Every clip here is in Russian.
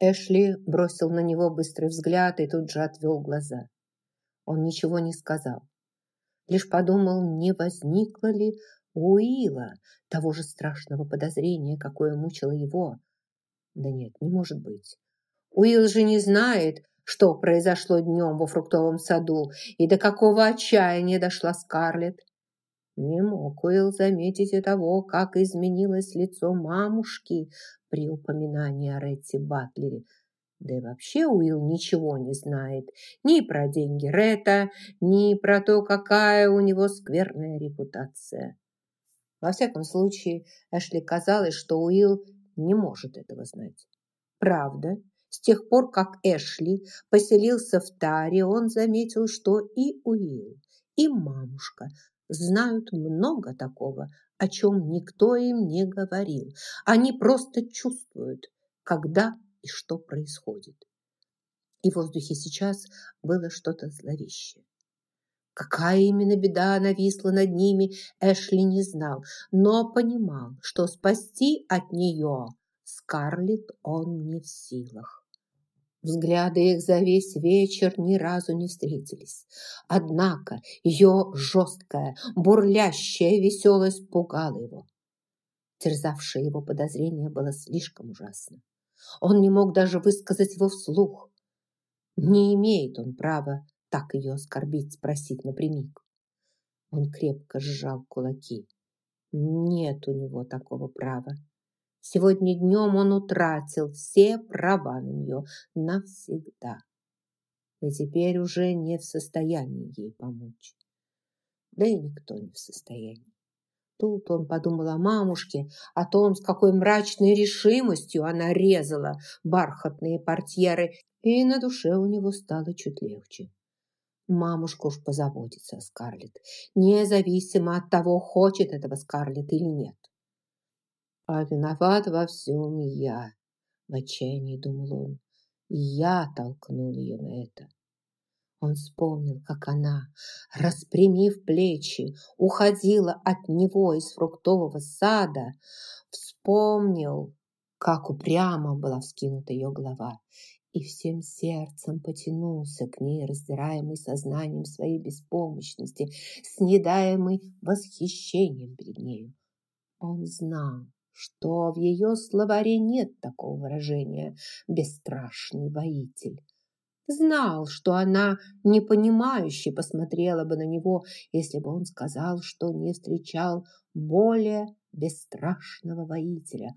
Эшли бросил на него быстрый взгляд и тут же отвел глаза. Он ничего не сказал. Лишь подумал, не возникло ли у Уилла того же страшного подозрения, какое мучило его. Да нет, не может быть. Уилл же не знает, что произошло днем во фруктовом саду и до какого отчаяния дошла Скарлетт. Не мог Уилл заметить и того, как изменилось лицо мамушки при упоминании о Ретти Батлере. Да и вообще Уилл ничего не знает ни про деньги Ретта, ни про то, какая у него скверная репутация. Во всяком случае, Эшли казалось, что Уилл не может этого знать. Правда, с тех пор, как Эшли поселился в Таре, он заметил, что и Уилл, и мамушка знают много такого, о чем никто им не говорил. Они просто чувствуют, когда и что происходит. И в воздухе сейчас было что-то зловещее. Какая именно беда нависла над ними, Эшли не знал, но понимал, что спасти от нее Скарлетт он не в силах. Взгляды их за весь вечер ни разу не встретились. Однако ее жесткая, бурлящая веселость пугала его. Терзавшее его подозрение было слишком ужасно. Он не мог даже высказать его вслух. Не имеет он права так ее оскорбить, спросить напрямик. Он крепко сжал кулаки. Нет у него такого права. Сегодня днем он утратил все права на нее навсегда. И теперь уже не в состоянии ей помочь. Да и никто не в состоянии. Тут он подумал о мамушке, о том, с какой мрачной решимостью она резала бархатные портьеры, и на душе у него стало чуть легче. Мамушка уж позаботится о Скарлетт, независимо от того, хочет этого Скарлетт или нет. А виноват во всем я, в отчаянии думал он. Я толкнул ее на это. Он вспомнил, как она, распрямив плечи, уходила от него из фруктового сада. Вспомнил, как упрямо была вскинута ее голова, и всем сердцем потянулся к ней, раздираемый сознанием своей беспомощности, снедаемый восхищением перед нею. Он знал, что в ее словаре нет такого выражения «бесстрашный воитель». Знал, что она непонимающе посмотрела бы на него, если бы он сказал, что не встречал более бесстрашного воителя.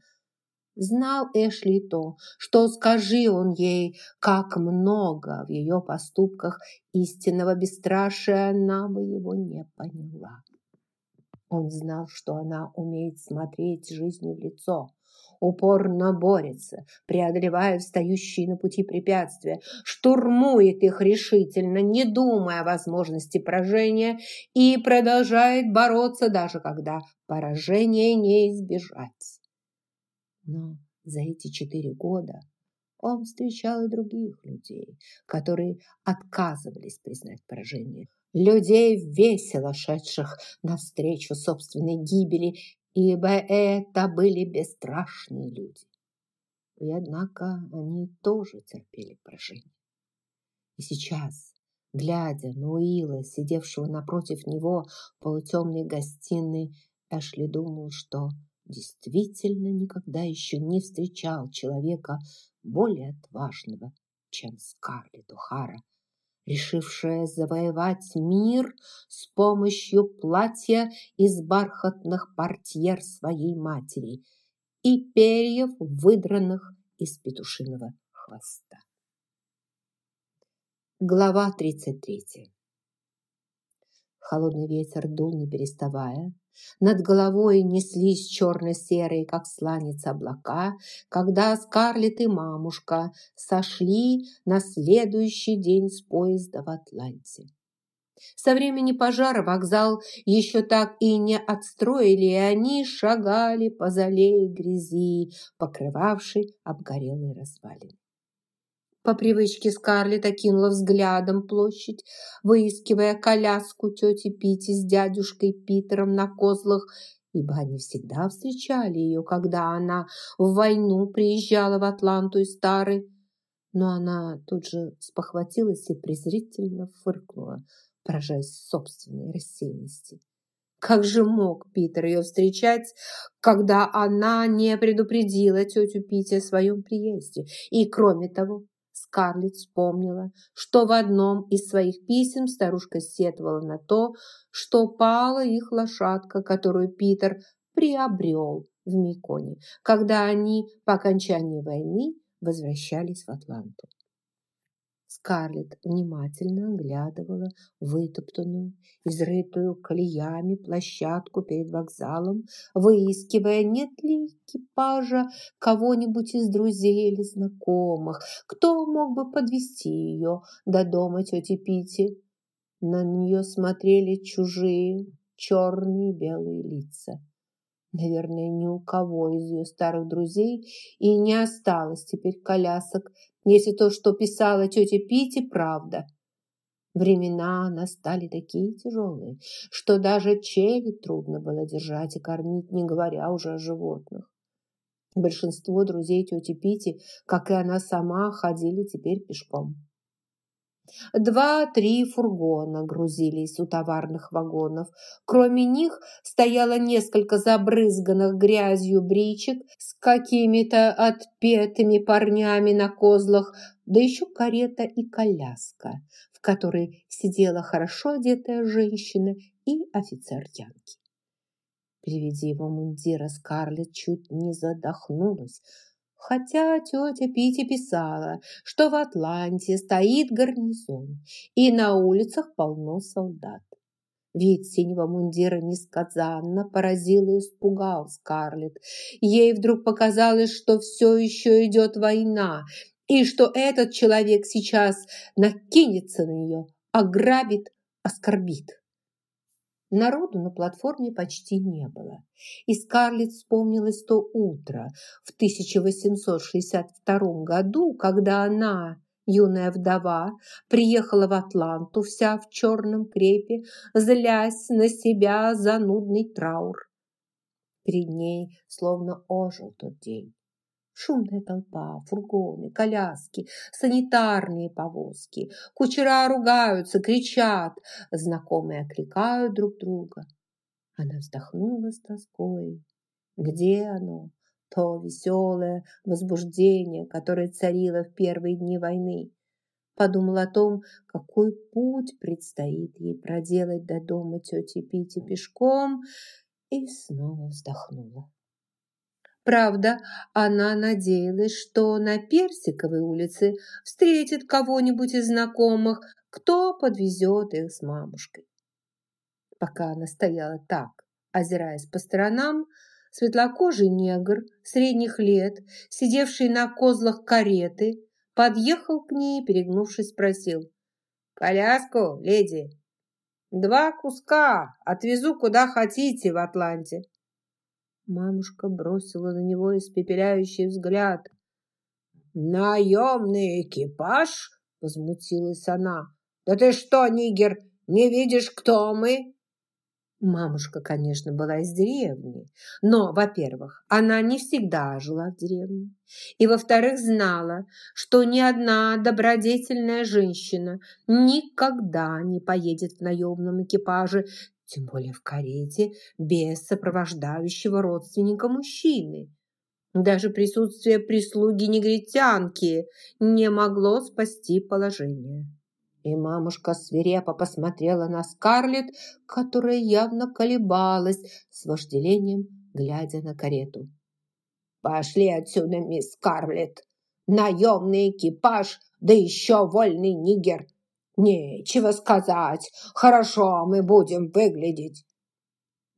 Знал Эшли то, что скажи он ей, как много в ее поступках истинного бесстрашия, она бы его не поняла. Он знал, что она умеет смотреть жизни в лицо, упорно борется, преодолевая встающие на пути препятствия, штурмует их решительно, не думая о возможности поражения, и продолжает бороться, даже когда поражение не избежать. Но за эти четыре года он встречал и других людей, которые отказывались признать поражение людей, весело шедших навстречу собственной гибели, ибо это были бесстрашные люди. И однако они тоже терпели поражение. И сейчас, глядя на Уилла, сидевшего напротив него в полутемной гостиной, Эшли думал, что действительно никогда еще не встречал человека более отважного, чем Скарлетт О'Хара, решившая завоевать мир с помощью платья из бархатных портьер своей матери и перьев, выдранных из петушиного хвоста. Глава 33 Холодный ветер дул, не переставая. Над головой неслись черно-серые, как сланец, облака, когда Скарлетт и мамушка сошли на следующий день с поезда в Атланте. Со времени пожара вокзал еще так и не отстроили, и они шагали по зале грязи, покрывавшей обгорелые развалины. По привычке Скарлетт окинула взглядом площадь, выискивая коляску тети Пити с дядюшкой Питером на козлах ибо они всегда встречали ее, когда она в войну приезжала в Атланту из Тары. Но она тут же спохватилась и презрительно фыркнула, поражаясь собственной рассеянности. Как же мог Питер ее встречать, когда она не предупредила тетю Пити о своем приезде? И, кроме того, Скарлетт вспомнила, что в одном из своих писем старушка сетовала на то, что пала их лошадка, которую Питер приобрел в Миконе, когда они по окончании войны возвращались в Атланту. Скарлетт внимательно оглядывала вытоптанную, изрытую колеями площадку перед вокзалом, выискивая, нет ли экипажа кого-нибудь из друзей или знакомых, кто мог бы подвести ее до дома тети Пити. На нее смотрели чужие черные белые лица. Наверное, ни у кого из ее старых друзей и не осталось теперь колясок, если то, что писала тетя Пити, правда. Времена настали такие тяжелые, что даже челюсть трудно было держать и кормить, не говоря уже о животных. Большинство друзей тети Пити, как и она сама, ходили теперь пешком. Два-три фургона грузились у товарных вагонов. Кроме них стояло несколько забрызганных грязью бричек с какими-то отпетыми парнями на козлах, да еще карета и коляска, в которой сидела хорошо одетая женщина и офицер Янки. При виде его мундира Скарлетт чуть не задохнулась, Хотя тетя Пити писала, что в Атланте стоит гарнизон, и на улицах полно солдат. Вид синего мундира несказанно поразил и испугал Скарлетт. Ей вдруг показалось, что все еще идет война, и что этот человек сейчас накинется на нее, ограбит, оскорбит. Народу на платформе почти не было, и Скарлетт вспомнилось то утро в 1862 году, когда она, юная вдова, приехала в Атланту вся в черном крепе, злясь на себя занудный траур. Перед ней словно ожил тот день. Шумная толпа, фургоны, коляски, санитарные повозки. Кучера ругаются, кричат. Знакомые окликают друг друга. Она вздохнула с тоской. Где оно? То веселое возбуждение, которое царило в первые дни войны. Подумала о том, какой путь предстоит ей проделать до дома тети Пити пешком, и снова вздохнула. Правда, она надеялась, что на Персиковой улице встретит кого-нибудь из знакомых, кто подвезет их с мамушкой. Пока она стояла так, озираясь по сторонам, светлокожий негр средних лет, сидевший на козлах кареты, подъехал к ней, перегнувшись, спросил. «Коляску, леди?» «Два куска. Отвезу куда хотите в Атланте». Мамушка бросила на него испепеляющий взгляд. «Наемный экипаж?» – возмутилась она. «Да ты что, нигер, не видишь, кто мы?» Мамушка, конечно, была из деревни, но, во-первых, она не всегда жила в деревне, и, во-вторых, знала, что ни одна добродетельная женщина никогда не поедет в наемном экипаже тем более в карете без сопровождающего родственника мужчины. Даже присутствие прислуги-негритянки не могло спасти положение. И мамушка свирепо посмотрела на Скарлетт, которая явно колебалась с вожделением, глядя на карету. «Пошли отсюда, мисс Скарлетт! Наемный экипаж, да еще вольный нигер! Нечего сказать. Хорошо мы будем выглядеть.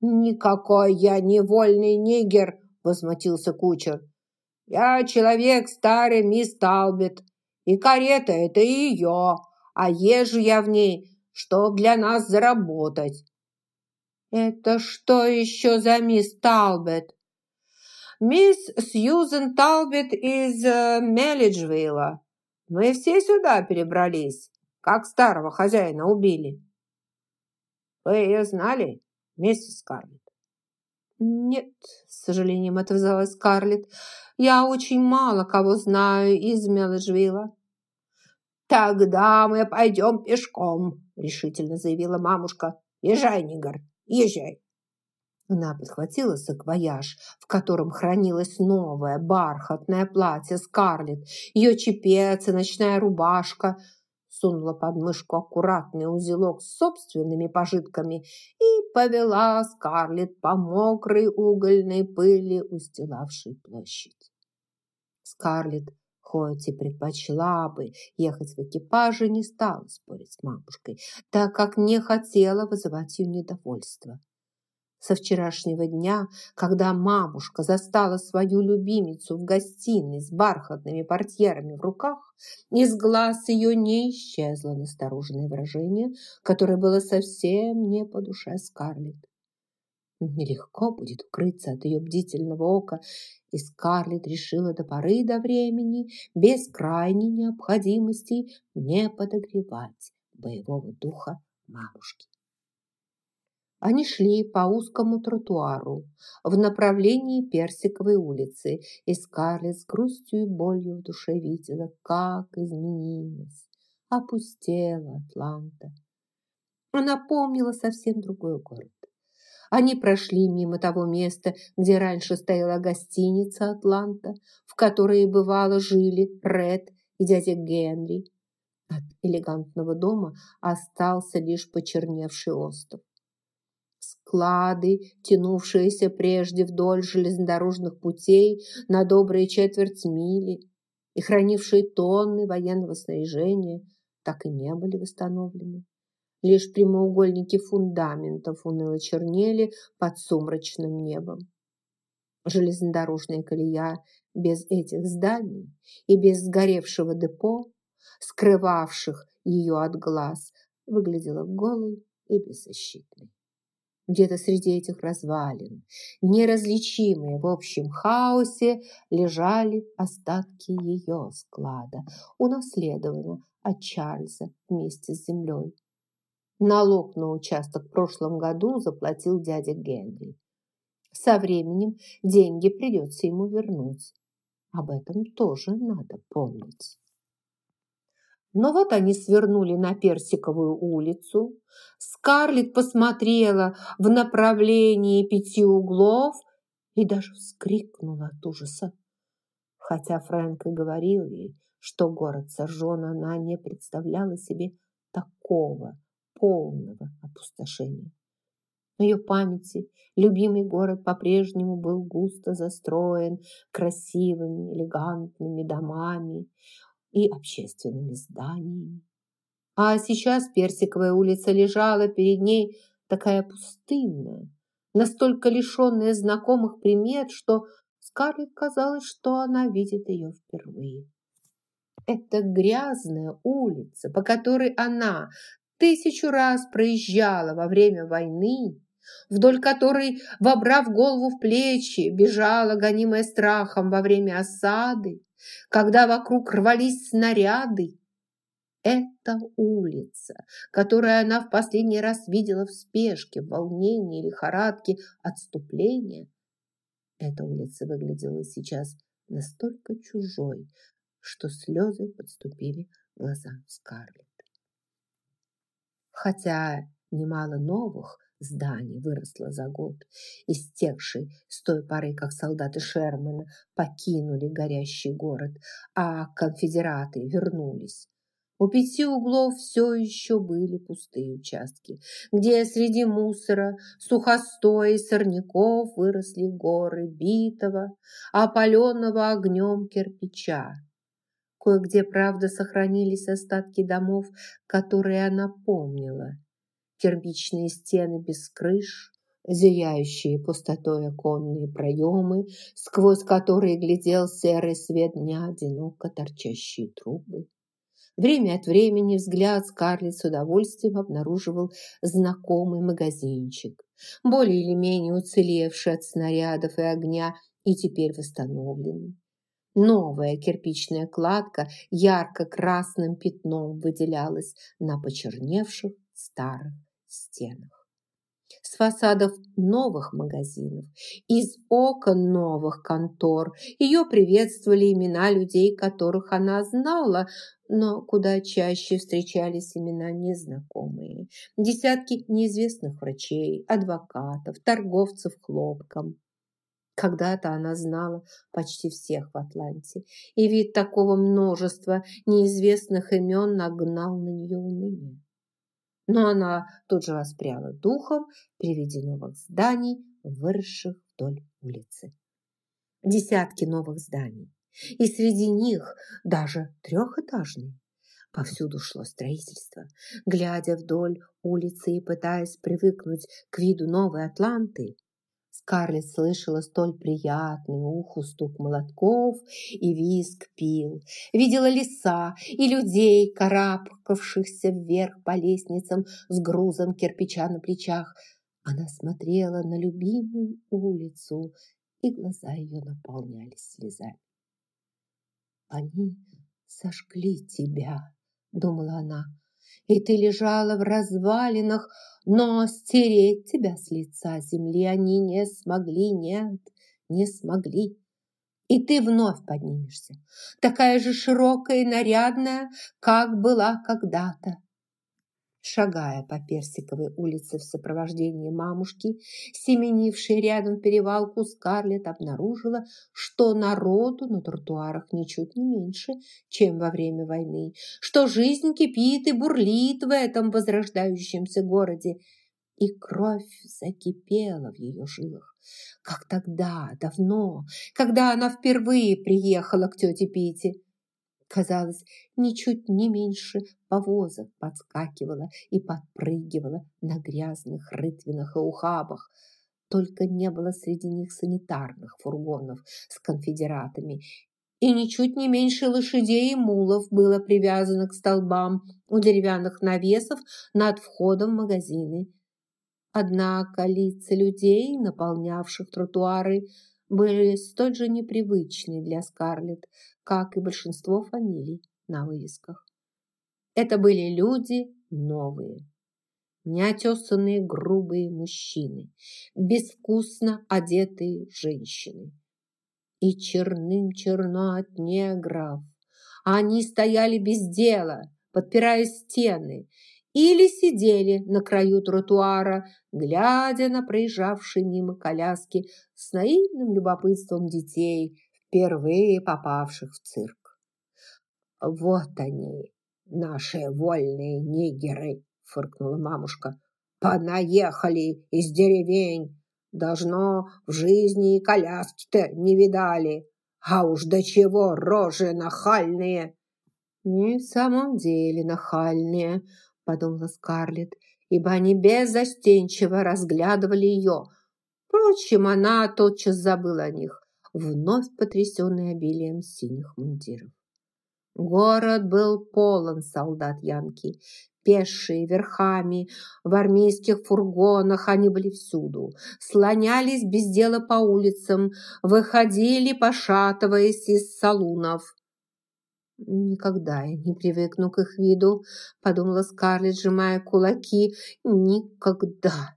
Никакой я не вольный нигер, возмутился кучер. Я человек старый мисс Талбет, и карета это ее, а езжу я в ней, чтоб для нас заработать. Это что еще за мисс Талбет? Мисс Сьюзен Талбет из э, Меллиджвилла. Мы все сюда перебрались как старого хозяина убили. Вы ее знали, миссис Скарлетт? «Нет», – с сожалением отвязалась Скарлетт, – «я очень мало кого знаю из Мелэджвилла». «Тогда мы пойдем пешком», – решительно заявила мамушка. «Езжай, Нигар, езжай». Она подхватила саквояж, в котором хранилось новое бархатное платье Скарлетт, ее чепец и ночная рубашка, сунула под мышку аккуратный узелок с собственными пожитками и повела Скарлетт по мокрой угольной пыли, устилавшей площадь. Скарлетт, хоть и предпочла бы ехать в экипаже, не стала спорить с мамушкой, так как не хотела вызывать ее недовольство со вчерашнего дня, когда мамушка застала свою любимицу в гостиной с бархатными портьерами в руках, из глаз ее не исчезло настороженное выражение, которое было совсем не по душе Скарлетт. Нелегко будет укрыться от ее бдительного ока, и Скарлетт решила до поры до времени, без крайней необходимости, не подогревать боевого духа мамушки. Они шли по узкому тротуару в направлении Персиковой улицы, и Скарлетт с грустью и болью в душе видела, как изменилась, опустела Атланта. Она помнила совсем другой город. Они прошли мимо того места, где раньше стояла гостиница «Атланта», в которой, бывало, жили Ред и дядя Генри. От элегантного дома остался лишь почерневший остров склады, тянувшиеся прежде вдоль железнодорожных путей на добрые четверть мили и хранившие тонны военного снаряжения, так и не были восстановлены. Лишь прямоугольники фундаментов уныло чернели под сумрачным небом. Железнодорожная колея без этих зданий и без сгоревшего депо, скрывавших ее от глаз, выглядела голой и беззащитной. Где-то среди этих развалин, неразличимые в общем хаосе, лежали остатки ее склада, унаследованного от Чарльза вместе с землей. Налог на участок в прошлом году заплатил дядя Генри. Со временем деньги придется ему вернуть. Об этом тоже надо помнить. Но вот они свернули на Персиковую улицу. Скарлетт посмотрела в направлении пяти углов и даже вскрикнула от ужаса. Хотя Фрэнк и говорил ей, что город сожжен, она не представляла себе такого полного опустошения. В ее памяти любимый город по-прежнему был густо застроен красивыми, элегантными домами и общественными зданиями. А сейчас Персиковая улица лежала перед ней такая пустынная, настолько лишенная знакомых примет, что Скарлетт казалось, что она видит ее впервые. Это грязная улица, по которой она тысячу раз проезжала во время войны, вдоль которой, вобрав голову в плечи, бежала, гонимая страхом во время осады, когда вокруг рвались снаряды. Эта улица, которую она в последний раз видела в спешке, в волнении, лихорадке, отступления, эта улица выглядела сейчас настолько чужой, что слезы подступили к глазам Скарлетт. Хотя немало новых зданий выросло за год, истекший с той поры, как солдаты Шермана покинули горящий город, а конфедераты вернулись. У пяти углов все еще были пустые участки, где среди мусора, сухостоя и сорняков выросли горы битого, опаленного огнем кирпича. Кое-где, правда, сохранились остатки домов, которые она помнила – кирпичные стены без крыш, зияющие пустотой оконные проемы, сквозь которые глядел серый свет дня одиноко торчащие трубы. Время от времени взгляд Скарлетт с удовольствием обнаруживал знакомый магазинчик, более или менее уцелевший от снарядов и огня и теперь восстановленный. Новая кирпичная кладка ярко-красным пятном выделялась на почерневших старых стенах. с фасадов новых магазинов, из окон новых контор. Ее приветствовали имена людей, которых она знала, но куда чаще встречались имена незнакомые. Десятки неизвестных врачей, адвокатов, торговцев хлопком. Когда-то она знала почти всех в Атланте, и вид такого множества неизвестных имен нагнал на нее уныние. Но она тут же воспряла духом при виде новых зданий, выросших вдоль улицы. Десятки новых зданий, и среди них даже трехэтажные. Повсюду шло строительство. Глядя вдоль улицы и пытаясь привыкнуть к виду новой Атланты, Скарлетт слышала столь приятный уху стук молотков и визг пил. Видела леса и людей, карабкавшихся вверх по лестницам с грузом кирпича на плечах. Она смотрела на любимую улицу, и глаза ее наполнялись слезами. «Они сожгли тебя», — думала она, и ты лежала в развалинах, но стереть тебя с лица земли они не смогли, нет, не смогли. И ты вновь поднимешься, такая же широкая и нарядная, как была когда-то. Шагая по Персиковой улице в сопровождении мамушки, семенившей рядом перевалку, Скарлетт обнаружила, что народу на тротуарах ничуть не меньше, чем во время войны, что жизнь кипит и бурлит в этом возрождающемся городе, и кровь закипела в ее жилах, как тогда, давно, когда она впервые приехала к тете Пите казалось, ничуть не меньше повозок подскакивала и подпрыгивала на грязных рытвинах и ухабах. Только не было среди них санитарных фургонов с конфедератами, и ничуть не меньше лошадей и мулов было привязано к столбам у деревянных навесов над входом в магазины. Однако лица людей, наполнявших тротуары, были столь же непривычны для Скарлетт, как и большинство фамилий на вывесках. Это были люди новые, неотесанные грубые мужчины, безвкусно одетые женщины. И черным черно от негров. Они стояли без дела, подпирая стены, или сидели на краю тротуара, глядя на проезжавшие мимо коляски с наивным любопытством детей, впервые попавших в цирк. «Вот они, наши вольные нигеры!» – фыркнула мамушка. «Понаехали из деревень! Должно, в жизни и коляски-то не видали! А уж до чего рожи нахальные!» «Не в самом деле нахальные!» – подумала Скарлетт, ибо они беззастенчиво разглядывали ее. Впрочем, она тотчас забыла о них вновь потрясенный обилием синих мундиров. Город был полон солдат Янки. Пешие, верхами, в армейских фургонах они были всюду. Слонялись без дела по улицам, выходили, пошатываясь из салунов. «Никогда я не привыкну к их виду», – подумала Скарлетт, сжимая кулаки. «Никогда!»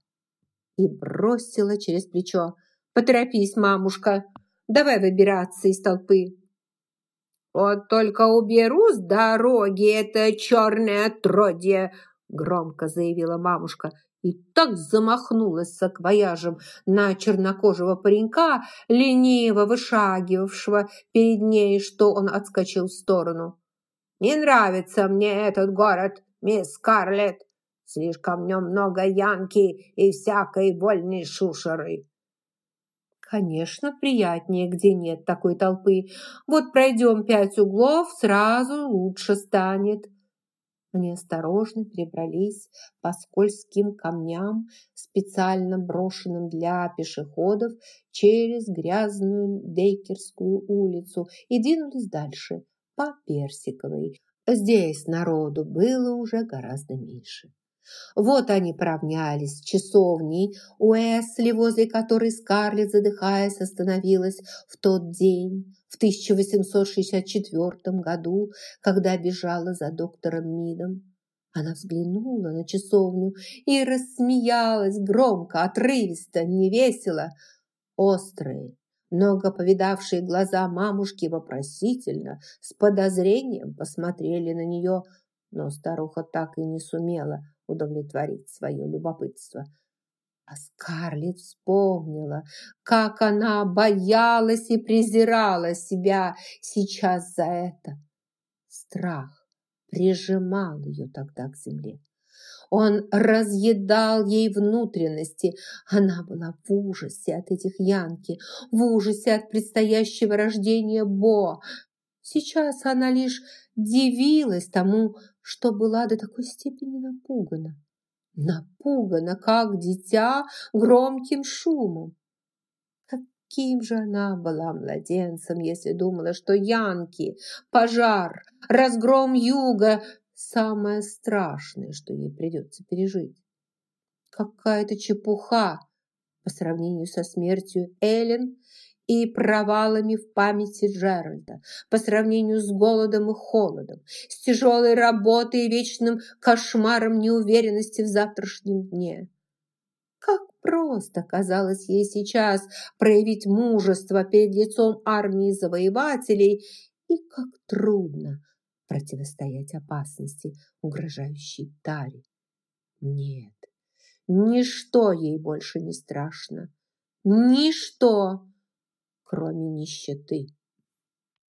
И бросила через плечо. «Поторопись, мамушка!» Давай выбираться из толпы. Вот только уберу с дороги это черное отродье, громко заявила мамушка и так замахнулась саквояжем на чернокожего паренька, лениво вышагивавшего перед ней, что он отскочил в сторону. «Не нравится мне этот город, мисс Скарлетт. Слишком в нем много янки и всякой вольной шушеры. Конечно, приятнее, где нет такой толпы. Вот пройдем пять углов, сразу лучше станет. Они осторожно перебрались по скользким камням, специально брошенным для пешеходов, через грязную Дейкерскую улицу и двинулись дальше, по Персиковой. Здесь народу было уже гораздо меньше. Вот они поравнялись с часовней Уэсли, возле которой Скарлетт, задыхаясь, остановилась в тот день, в 1864 году, когда бежала за доктором Мидом. Она взглянула на часовню и рассмеялась громко, отрывисто, невесело. Острые, много повидавшие глаза мамушки вопросительно, с подозрением посмотрели на нее, но старуха так и не сумела удовлетворить свое любопытство. А Скарлетт вспомнила, как она боялась и презирала себя сейчас за это. Страх прижимал ее тогда к земле. Он разъедал ей внутренности. Она была в ужасе от этих янки, в ужасе от предстоящего рождения Бо. Сейчас она лишь дивилась тому, что была до такой степени напугана. Напугана, как дитя, громким шумом. Каким же она была младенцем, если думала, что янки, пожар, разгром юга – самое страшное, что ей придется пережить. Какая-то чепуха по сравнению со смертью Эллен и провалами в памяти Джеральда, по сравнению с голодом и холодом, с тяжелой работой и вечным кошмаром неуверенности в завтрашнем дне. Как просто казалось ей сейчас проявить мужество перед лицом армии завоевателей и как трудно противостоять опасности, угрожающей Таре. Нет, ничто ей больше не страшно. Ничто! Кроме нищеты.